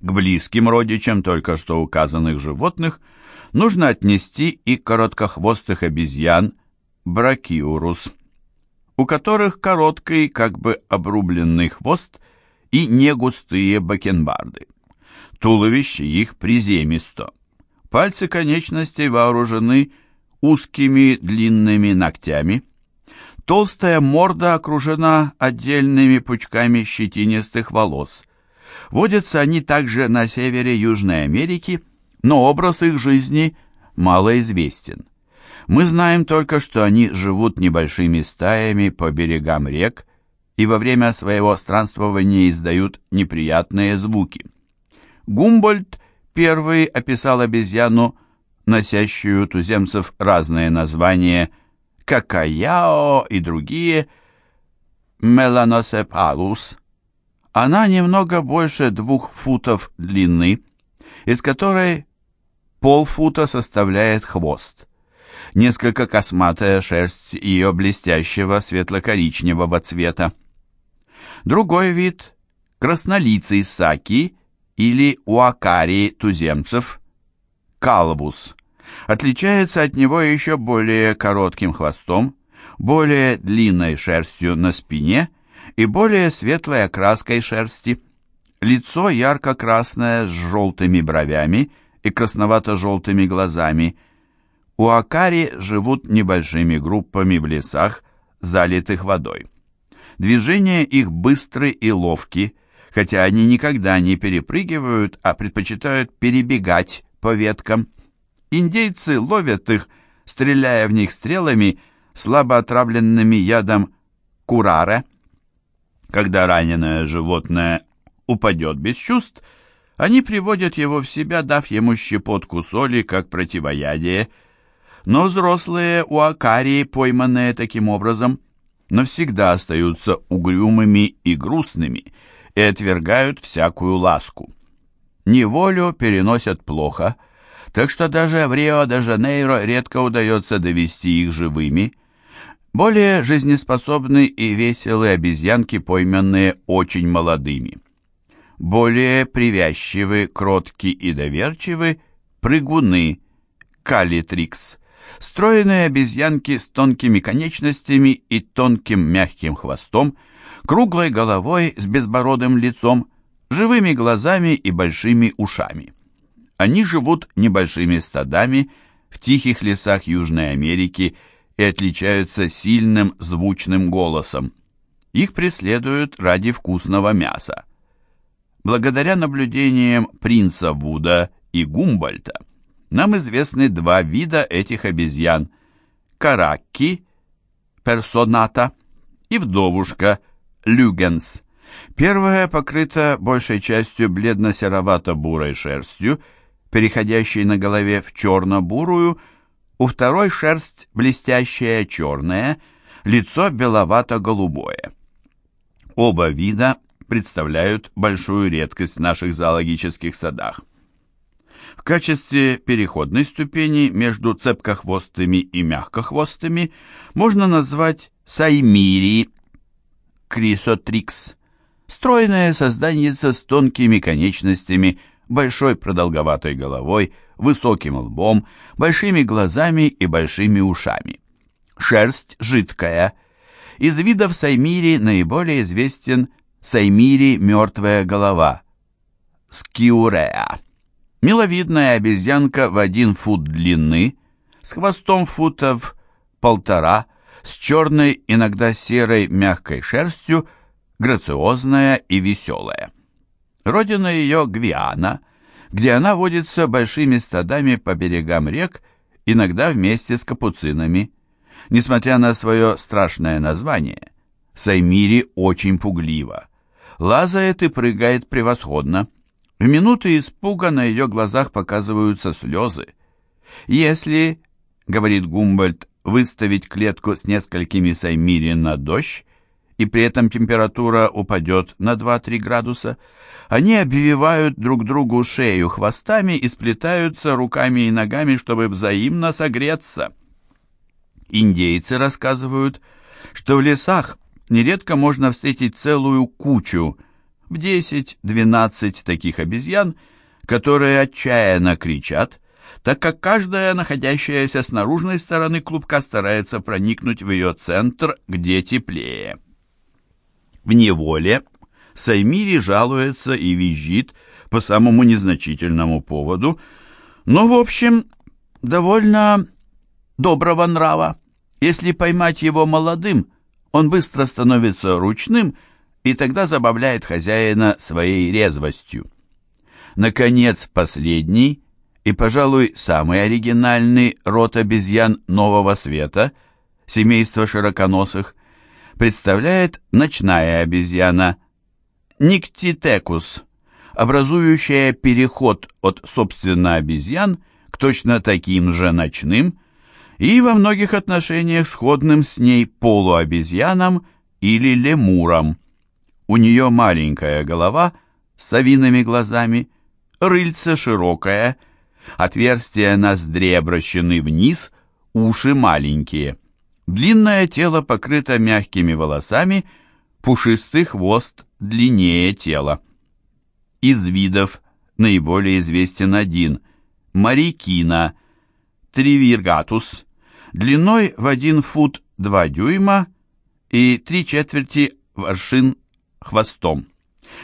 К близким родичам только что указанных животных нужно отнести и короткохвостых обезьян бракиурус, у которых короткий, как бы обрубленный хвост и негустые бакенбарды. Туловище их приземисто. Пальцы конечностей вооружены узкими длинными ногтями. Толстая морда окружена отдельными пучками щетинистых волос. Водятся они также на севере Южной Америки, но образ их жизни мало известен. Мы знаем только, что они живут небольшими стаями по берегам рек и во время своего странствования издают неприятные звуки. Гумбольд первый описал обезьяну, носящую туземцев разные названия какаяо и другие, меланосепалус. Она немного больше двух футов длины, из которой полфута составляет хвост. Несколько косматая шерсть ее блестящего светло-коричневого цвета. Другой вид – краснолицый саки или уакари туземцев, калбус, отличается от него еще более коротким хвостом, более длинной шерстью на спине и более светлой окраской шерсти. Лицо ярко-красное с желтыми бровями и красновато-желтыми глазами. Уакари живут небольшими группами в лесах, залитых водой. Движения их быстры и ловки, хотя они никогда не перепрыгивают, а предпочитают перебегать по веткам. Индейцы ловят их, стреляя в них стрелами, слабо отравленными ядом кураре. Когда раненое животное упадет без чувств, они приводят его в себя, дав ему щепотку соли, как противоядие. Но взрослые уакарии, пойманные таким образом, навсегда остаются угрюмыми и грустными и отвергают всякую ласку. Неволю переносят плохо, так что даже в Рио-де-Жанейро редко удается довести их живыми. Более жизнеспособны и веселые обезьянки, пойманные очень молодыми. Более привязчивы, кротки и доверчивы прыгуны, калитрикс, Стройные обезьянки с тонкими конечностями и тонким мягким хвостом, круглой головой с безбородым лицом, живыми глазами и большими ушами. Они живут небольшими стадами в тихих лесах Южной Америки и отличаются сильным звучным голосом. Их преследуют ради вкусного мяса. Благодаря наблюдениям принца Вуда и Гумбольта нам известны два вида этих обезьян – каракки, персоната и вдовушка, люгенс. Первая покрыта большей частью бледно-серовато-бурой шерстью, переходящей на голове в черно-бурую, у второй шерсть блестящая черная, лицо беловато-голубое. Оба вида представляют большую редкость в наших зоологических садах. В качестве переходной ступени между цепкохвостыми и мягкохвостыми можно назвать саймири, крисотрикс, стройное создание с тонкими конечностями, большой продолговатой головой, высоким лбом, большими глазами и большими ушами. Шерсть жидкая. Из видов саймири наиболее известен саймири мертвая голова, скиуреа. Миловидная обезьянка в один фут длины, с хвостом футов полтора, с черной, иногда серой мягкой шерстью, грациозная и веселая. Родина ее Гвиана, где она водится большими стадами по берегам рек, иногда вместе с капуцинами. Несмотря на свое страшное название, Саймири очень пуглива. Лазает и прыгает превосходно. В минуты испуга на ее глазах показываются слезы. Если, говорит Гумбольд, выставить клетку с несколькими саймири на дождь, и при этом температура упадет на 2-3 градуса, они обвивают друг другу шею хвостами и сплетаются руками и ногами, чтобы взаимно согреться. Индейцы рассказывают, что в лесах нередко можно встретить целую кучу в 10-12 таких обезьян, которые отчаянно кричат, так как каждая, находящаяся с наружной стороны клубка, старается проникнуть в ее центр, где теплее. В неволе Саймири жалуется и визжит по самому незначительному поводу, но, в общем, довольно доброго нрава. Если поймать его молодым, он быстро становится ручным и тогда забавляет хозяина своей резвостью. Наконец, последний и, пожалуй, самый оригинальный род обезьян нового света, семейство широконосых, представляет ночная обезьяна Никтитекус, образующая переход от, собственно, обезьян к точно таким же ночным и во многих отношениях сходным с ней полуобезьянам или лемурам. У нее маленькая голова с совиными глазами, рыльце широкое, отверстия ноздрей обращены вниз, уши маленькие. Длинное тело покрыто мягкими волосами, пушистый хвост длиннее тела. Из видов наиболее известен один – марикина, тривиргатус, длиной в 1 фут 2 дюйма и 3 четверти воршин хвостом.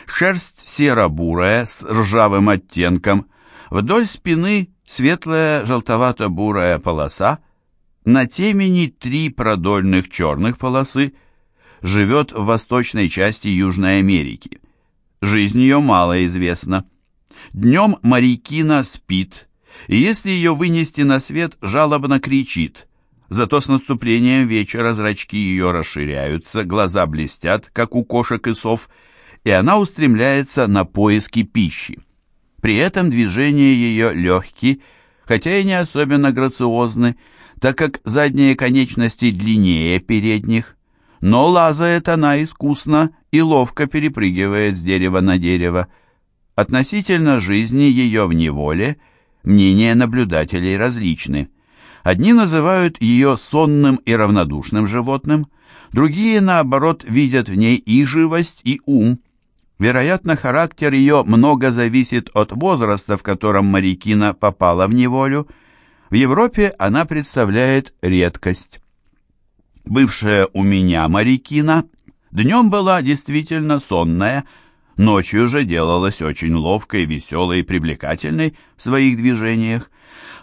Шерсть серо-бурая с ржавым оттенком, вдоль спины светлая желтовато-бурая полоса, на темени три продольных черных полосы, живет в восточной части Южной Америки. Жизнь ее мало известна. Днем Марикина спит, и если ее вынести на свет, жалобно кричит. Зато с наступлением вечера зрачки ее расширяются, глаза блестят, как у кошек и сов, и она устремляется на поиски пищи. При этом движения ее легкие, хотя и не особенно грациозны, так как задние конечности длиннее передних, но лазает она искусно и ловко перепрыгивает с дерева на дерево. Относительно жизни ее в неволе мнения наблюдателей различны. Одни называют ее сонным и равнодушным животным, другие, наоборот, видят в ней и живость, и ум. Вероятно, характер ее много зависит от возраста, в котором Марикина попала в неволю. В Европе она представляет редкость. Бывшая у меня Марикина днем была действительно сонная, ночью же делалась очень ловкой, веселой и привлекательной в своих движениях.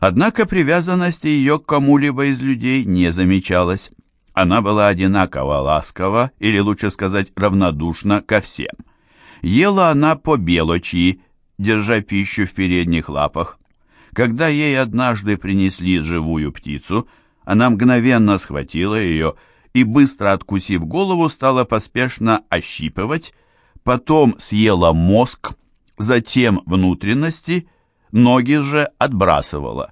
Однако привязанности ее к кому-либо из людей не замечалось. Она была одинаково ласкова, или лучше сказать, равнодушна ко всем. Ела она по белочи, держа пищу в передних лапах. Когда ей однажды принесли живую птицу – она мгновенно схватила ее и, быстро откусив голову, стала поспешно ощипывать, потом съела мозг, затем внутренности, ноги же отбрасывала.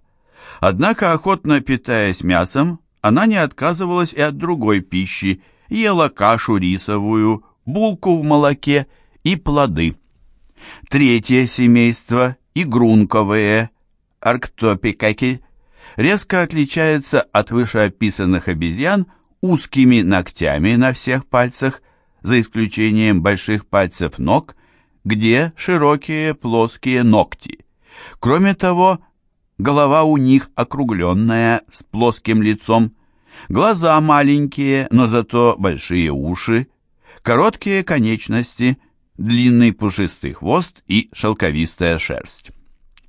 Однако, охотно питаясь мясом, она не отказывалась и от другой пищи, ела кашу рисовую, булку в молоке и плоды. Третье семейство – игрунковые, арктопикаки – резко отличается от вышеописанных обезьян узкими ногтями на всех пальцах, за исключением больших пальцев ног, где широкие плоские ногти. Кроме того, голова у них округленная, с плоским лицом, глаза маленькие, но зато большие уши, короткие конечности, длинный пушистый хвост и шелковистая шерсть.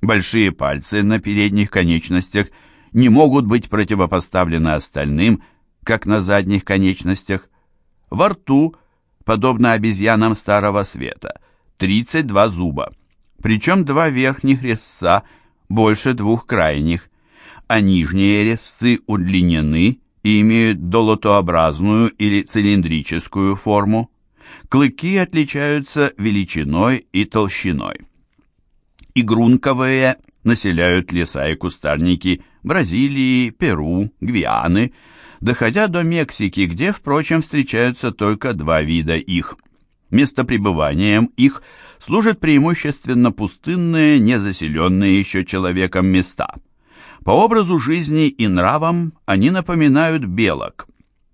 Большие пальцы на передних конечностях – не могут быть противопоставлены остальным, как на задних конечностях. Во рту, подобно обезьянам Старого Света, 32 зуба, причем два верхних резца больше двух крайних, а нижние резцы удлинены и имеют долотообразную или цилиндрическую форму. Клыки отличаются величиной и толщиной. Игрунковые населяют леса и кустарники Бразилии, Перу, Гвианы, доходя до Мексики, где, впрочем, встречаются только два вида их. Местопребыванием их служат преимущественно пустынные, незаселенные еще человеком места. По образу жизни и нравам они напоминают белок.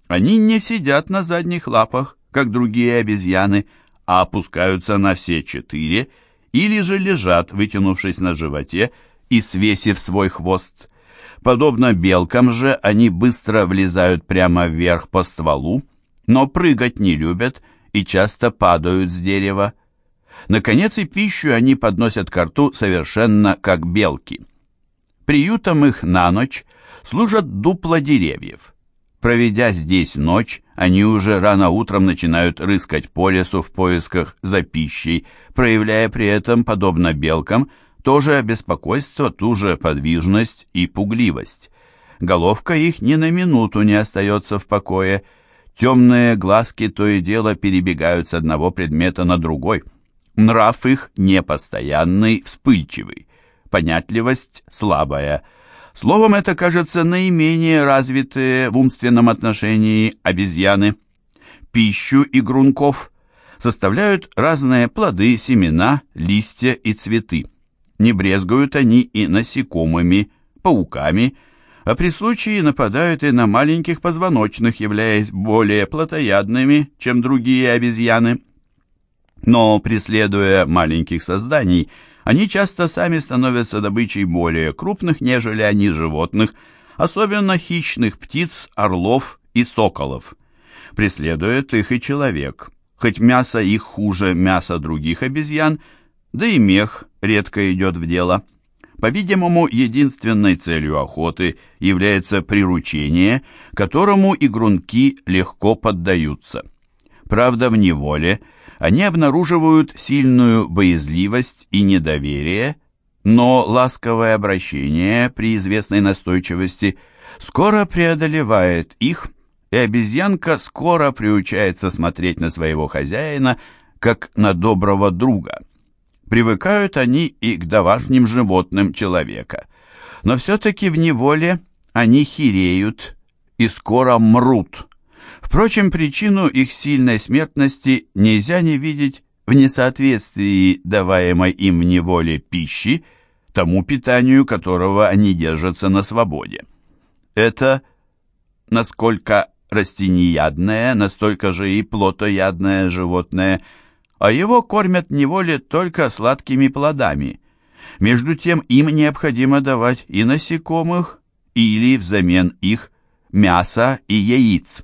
Они не сидят на задних лапах, как другие обезьяны, а опускаются на все четыре или же лежат, вытянувшись на животе и свесив свой хвост. Подобно белкам же, они быстро влезают прямо вверх по стволу, но прыгать не любят и часто падают с дерева. Наконец и пищу они подносят к рту совершенно как белки. Приютом их на ночь служат дупла деревьев. Проведя здесь ночь, они уже рано утром начинают рыскать по лесу в поисках за пищей, проявляя при этом, подобно белкам, тоже беспокойство, ту же подвижность и пугливость. Головка их ни на минуту не остается в покое. Темные глазки то и дело перебегают с одного предмета на другой. Нрав их непостоянный, вспыльчивый. Понятливость слабая – Словом, это, кажется, наименее развитые в умственном отношении обезьяны. Пищу игрунков составляют разные плоды, семена, листья и цветы. Не брезгуют они и насекомыми, пауками, а при случае нападают и на маленьких позвоночных, являясь более плотоядными, чем другие обезьяны. Но, преследуя маленьких созданий, они часто сами становятся добычей более крупных, нежели они животных, особенно хищных птиц, орлов и соколов. Преследует их и человек, хоть мясо их хуже мяса других обезьян, да и мех редко идет в дело. По-видимому, единственной целью охоты является приручение, которому игрунки легко поддаются. Правда, в неволе – они обнаруживают сильную боязливость и недоверие, но ласковое обращение при известной настойчивости скоро преодолевает их, и обезьянка скоро приучается смотреть на своего хозяина, как на доброго друга. Привыкают они и к домашним животным человека, но все-таки в неволе они хиреют и скоро мрут. Впрочем, причину их сильной смертности нельзя не видеть в несоответствии даваемой им в неволе пищи, тому питанию которого они держатся на свободе. Это, насколько растениядное, настолько же и плотоядное животное, а его кормят неволе только сладкими плодами. Между тем им необходимо давать и насекомых, или взамен их мясо и яиц.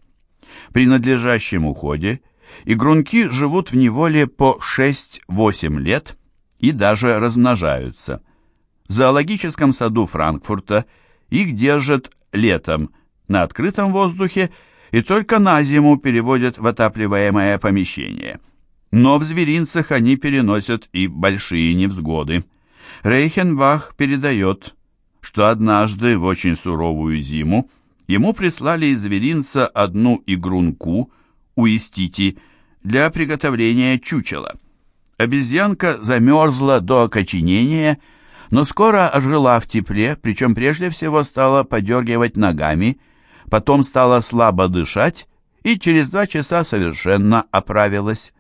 При надлежащем уходе игрунки живут в неволе по 6-8 лет и даже размножаются. В зоологическом саду Франкфурта их держат летом на открытом воздухе и только на зиму переводят в отапливаемое помещение. Но в зверинцах они переносят и большие невзгоды. Рейхенбах передает, что однажды в очень суровую зиму ему прислали из зверинца одну игрунку, уистити, для приготовления чучела. Обезьянка замерзла до окоченения, но скоро ожила в тепле, причем прежде всего стала подергивать ногами, потом стала слабо дышать и через два часа совершенно оправилась.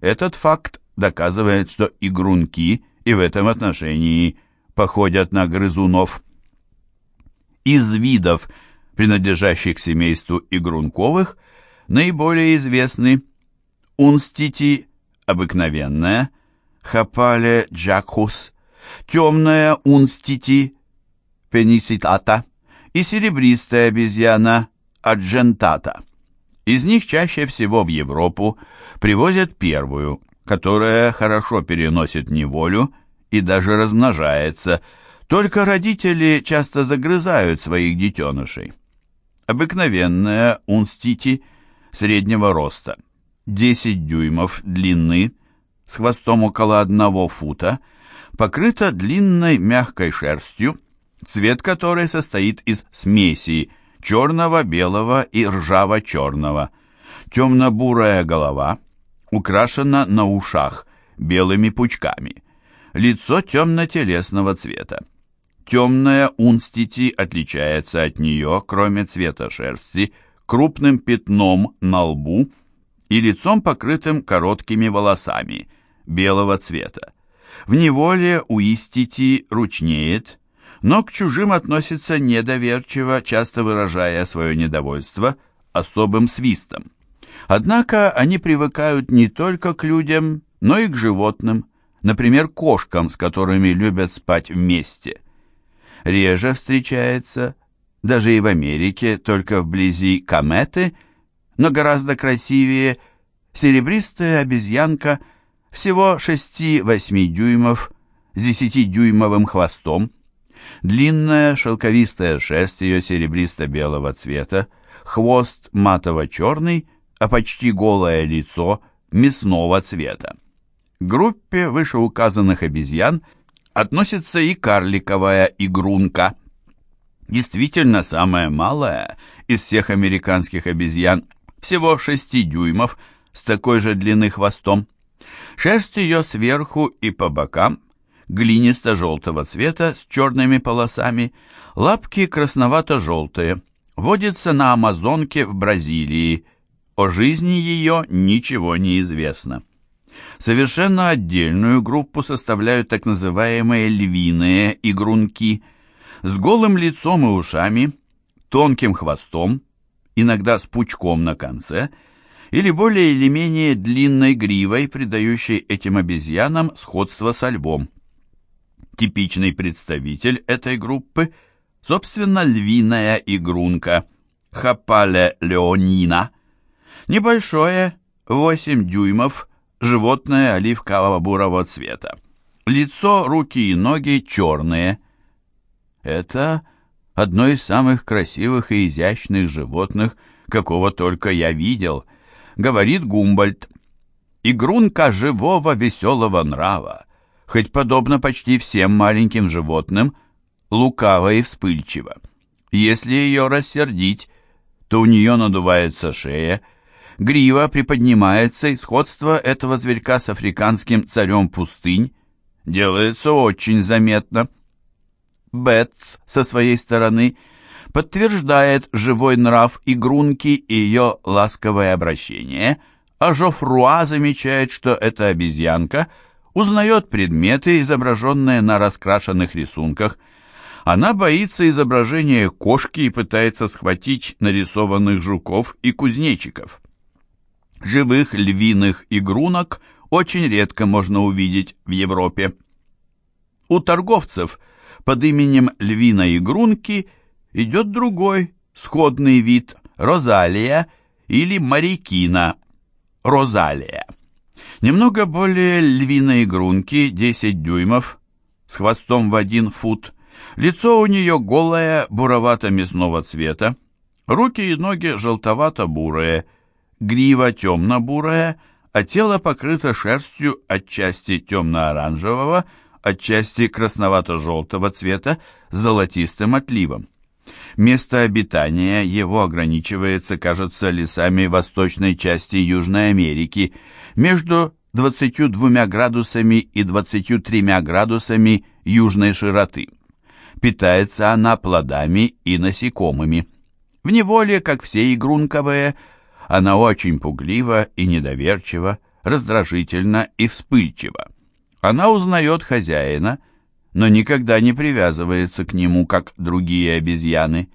Этот факт доказывает, что игрунки и в этом отношении походят на грызунов. Из видов – принадлежащих к семейству игрунковых, наиболее известны унстити обыкновенная, хапале джакхус, темная унстити пеницитата и серебристая обезьяна аджентата. Из них чаще всего в Европу привозят первую, которая хорошо переносит неволю и даже размножается, только родители часто загрызают своих детенышей обыкновенная унстити среднего роста, 10 дюймов длины, с хвостом около 1 фута, покрыта длинной мягкой шерстью, цвет которой состоит из смеси черного, белого и ржаво-черного. Темно-бурая голова украшена на ушах белыми пучками. Лицо темно-телесного цвета. Темная унстити отличается от нее, кроме цвета шерсти, крупным пятном на лбу и лицом, покрытым короткими волосами, белого цвета. В неволе у истити ручнеет, но к чужим относится недоверчиво, часто выражая свое недовольство особым свистом. Однако они привыкают не только к людям, но и к животным, например, кошкам, с которыми любят спать вместе. Реже встречается, даже и в Америке, только вблизи кометы, но гораздо красивее, серебристая обезьянка всего 6-8 дюймов с 10-дюймовым хвостом, длинная шелковистая шерсть ее серебристо-белого цвета, хвост матово-черный, а почти голое лицо мясного цвета. Группе вышеуказанных обезьян относится и карликовая игрунка. Действительно, самая малая из всех американских обезьян, всего 6 дюймов, с такой же длины хвостом. Шерсть ее сверху и по бокам глинисто-желтого цвета с черными полосами, лапки красновато-желтые. Водится на Амазонке в Бразилии. О жизни ее ничего не известно. Совершенно отдельную группу составляют так называемые львиные игрунки с голым лицом и ушами, тонким хвостом, иногда с пучком на конце, или более или менее длинной гривой, придающей этим обезьянам сходство со львом. Типичный представитель этой группы, собственно, львиная игрунка, хапале леонина, небольшое, 8 дюймов, животное оливково-бурого цвета. Лицо, руки и ноги черные. Это одно из самых красивых и изящных животных, какого только я видел, говорит Гумбольд. Игрунка живого веселого нрава, хоть подобно почти всем маленьким животным, лукава и вспыльчива. Если ее рассердить, то у нее надувается шея, Грива приподнимается, и сходство этого зверька с африканским царем пустынь делается очень заметно. Бетс со своей стороны подтверждает живой нрав игрунки и ее ласковое обращение, а Жофруа замечает, что эта обезьянка узнает предметы, изображенные на раскрашенных рисунках. Она боится изображения кошки и пытается схватить нарисованных жуков и кузнечиков. Живых львиных игрунок очень редко можно увидеть в Европе. У торговцев под именем львиной игрунки идет другой сходный вид – розалия или марикина – розалия. Немного более львиной игрунки, 10 дюймов, с хвостом в один фут. Лицо у нее голое, буровато-мясного цвета. Руки и ноги желтовато-бурые – Грива темно-бурая, а тело покрыто шерстью отчасти темно-оранжевого, отчасти красновато-желтого цвета с золотистым отливом. Место обитания его ограничивается, кажется, лесами восточной части Южной Америки, между 22 градусами и 23 градусами южной широты. Питается она плодами и насекомыми. В неволе, как все игрунковые, она очень пуглива и недоверчива, раздражительна и вспыльчива. Она узнает хозяина, но никогда не привязывается к нему, как другие обезьяны.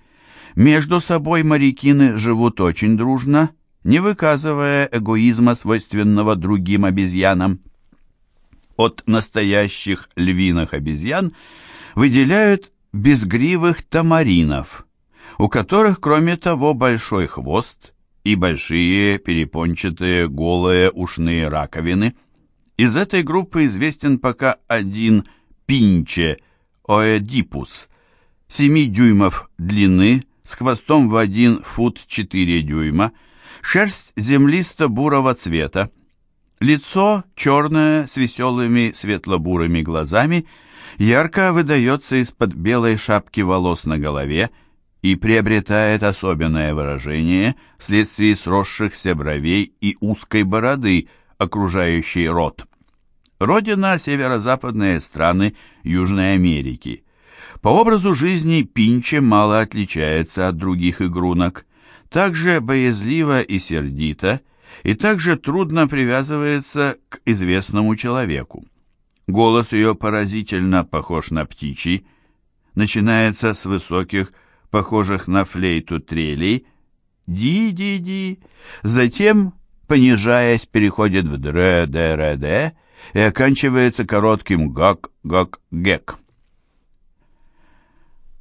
Между собой морякины живут очень дружно, не выказывая эгоизма, свойственного другим обезьянам. От настоящих львиных обезьян выделяют безгривых тамаринов, у которых, кроме того, большой хвост и большие перепончатые голые ушные раковины. Из этой группы известен пока один пинче оэдипус, 7 дюймов длины, с хвостом в 1 фут 4 дюйма, шерсть землисто-бурого цвета, лицо черное с веселыми светло-бурыми глазами, ярко выдается из-под белой шапки волос на голове, и приобретает особенное выражение вследствие сросшихся бровей и узкой бороды, окружающей рот. Родина – северо-западные страны Южной Америки. По образу жизни Пинче мало отличается от других игрунок, также боязливо и сердито, и также трудно привязывается к известному человеку. Голос ее поразительно похож на птичий, начинается с высоких, похожих на флейту трелей, ди-ди-ди, затем понижаясь, переходит в дре-де-ре-де и оканчивается коротким гак-гак-гек.